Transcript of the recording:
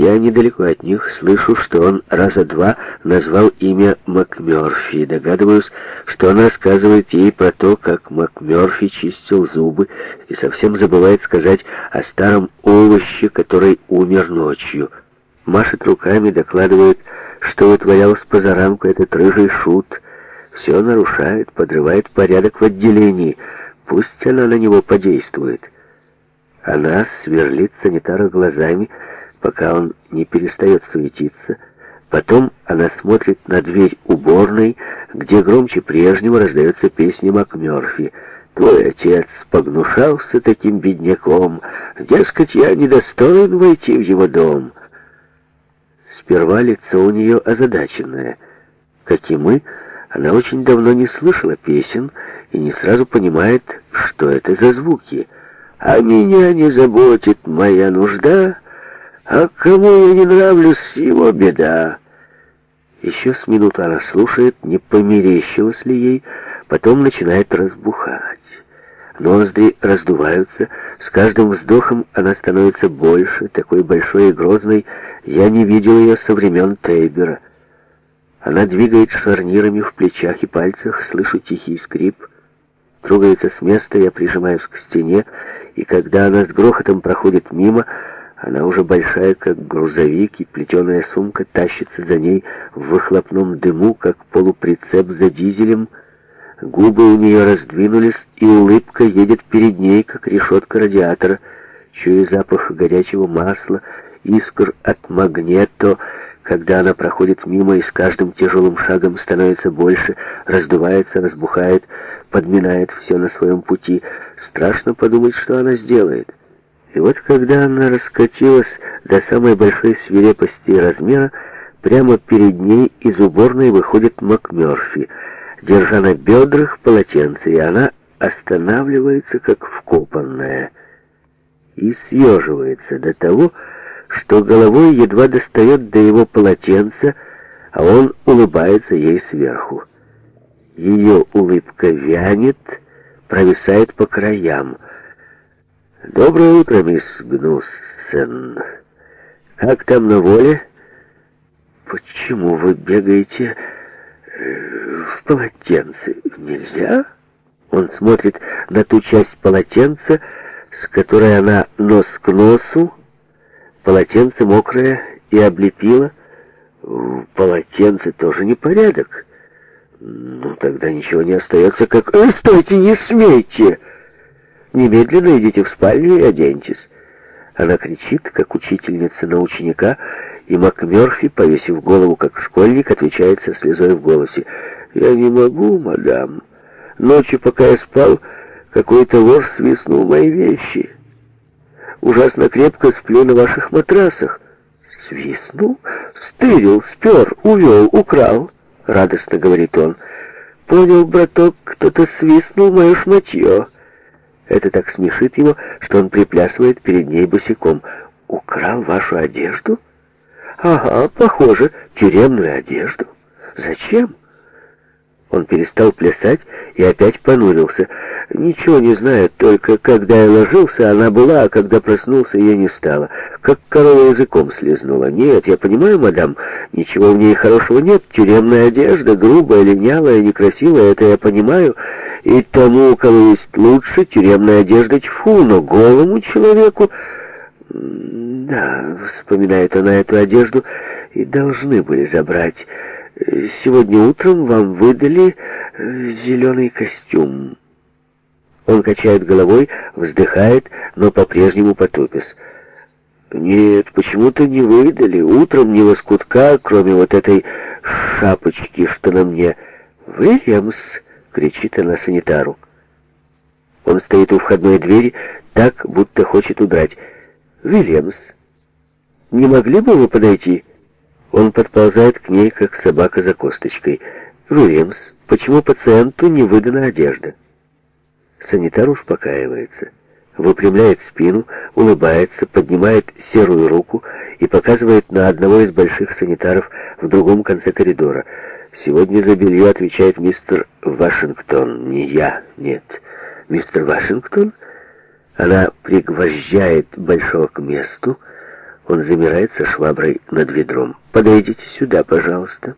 Я недалеко от них слышу, что он раза два назвал имя МакМёрфи. Догадываюсь, что она рассказывает ей про то, как МакМёрфи чистил зубы и совсем забывает сказать о старом овоще, который умер ночью. Машет руками, докладывает, что вытворялся позаранку этот рыжий шут. Все нарушает, подрывает порядок в отделении. Пусть она на него подействует. Она сверлит санитара глазами, пока он не перестает суетиться. Потом она смотрит на дверь уборной, где громче прежнего раздается песня МакМёрфи. «Твой отец погнушался таким бедняком. Дескать, я недостоин войти в его дом». Сперва лицо у нее озадаченное. Как и мы, она очень давно не слышала песен и не сразу понимает, что это за звуки. «А меня не заботит моя нужда», а кому я не нравлюсь, его беда. Еще с минуты она слушает, не померещилось ли ей, потом начинает разбухать. Ноздри раздуваются, с каждым вздохом она становится больше, такой большой и грозной. Я не видел ее со времен Тейбера. Она двигает шарнирами в плечах и пальцах, слышу тихий скрип. Трогается с места, я прижимаюсь к стене, и когда она с грохотом проходит мимо, она уже большая, как грузовик, и плетеная сумка тащится за ней в выхлопном дыму, как полуприцеп за дизелем. Губы у нее раздвинулись, и улыбка едет перед ней, как решетка радиатора. Чую запах горячего масла, искр от магнето, когда она проходит мимо и с каждым тяжелым шагом становится больше, раздувается, разбухает, подминает все на своем пути. Страшно подумать, что она сделает. И вот когда она раскатилась до самой большой свирепости и размера, прямо перед ней из уборной выходит МакМёрфи, держа на бедрах полотенце, и она останавливается, как вкопанная, и съеживается до того, что головой едва достает до его полотенца, а он улыбается ей сверху. Ее улыбка вянет, провисает по краям — «Доброе утро, мисс Гнуссен. Как там на воле?» «Почему вы бегаете э, в полотенце? Нельзя?» Он смотрит на ту часть полотенца, с которой она нос к носу, полотенце мокрое и облепило. В полотенце тоже непорядок. Ну, тогда ничего не остается, как... Э, стойте, не смейте!» Немедленно идите в спальню и оденьтесь. Она кричит, как учительница на ученика, и МакМёрфи, повесив голову, как школьник, отвечает со слезой в голосе. «Я не могу, мадам. Ночью, пока я спал, какой-то вор свистнул мои вещи. Ужасно крепко сплю на ваших матрасах». «Свистнул? Стырил, спер, увел, украл», — радостно говорит он. «Понял, браток, кто-то свистнул мое шматье». Это так смешит его, что он приплясывает перед ней босиком. «Украл вашу одежду?» «Ага, похоже, тюремную одежду. Зачем?» Он перестал плясать и опять понурился. Ничего не знает, только когда я ложился, она была, а когда проснулся, ее не стало. Как корова языком слезнула. Нет, я понимаю, мадам, ничего в ней хорошего нет. Тюремная одежда, грубая, линялая, некрасивая, это я понимаю и тому, у кого есть лучше, тюремная одежда тьфу, но голому человеку... Да, вспоминает она эту одежду, и должны были забрать. Сегодня утром вам выдали э, зеленый костюм. Он качает головой, вздыхает, но по-прежнему потупис. Нет, почему-то не выдали. Утром ни лоскутка, кроме вот этой шапочки, что на мне. Вы, Ремс... — кричит она санитару. Он стоит у входной двери так, будто хочет удрать. «Вильямс, не могли бы вы подойти?» Он подползает к ней, как собака за косточкой. «Вильямс, почему пациенту не выдана одежда?» Санитар успокаивается, выпрямляет спину, улыбается, поднимает серую руку и показывает на одного из больших санитаров в другом конце коридора — Сегодня за белье отвечает мистер Вашингтон. Не я, нет. Мистер Вашингтон? Она пригвождает большого к месту. Он замирает со шваброй над ведром. Подойдите сюда, пожалуйста.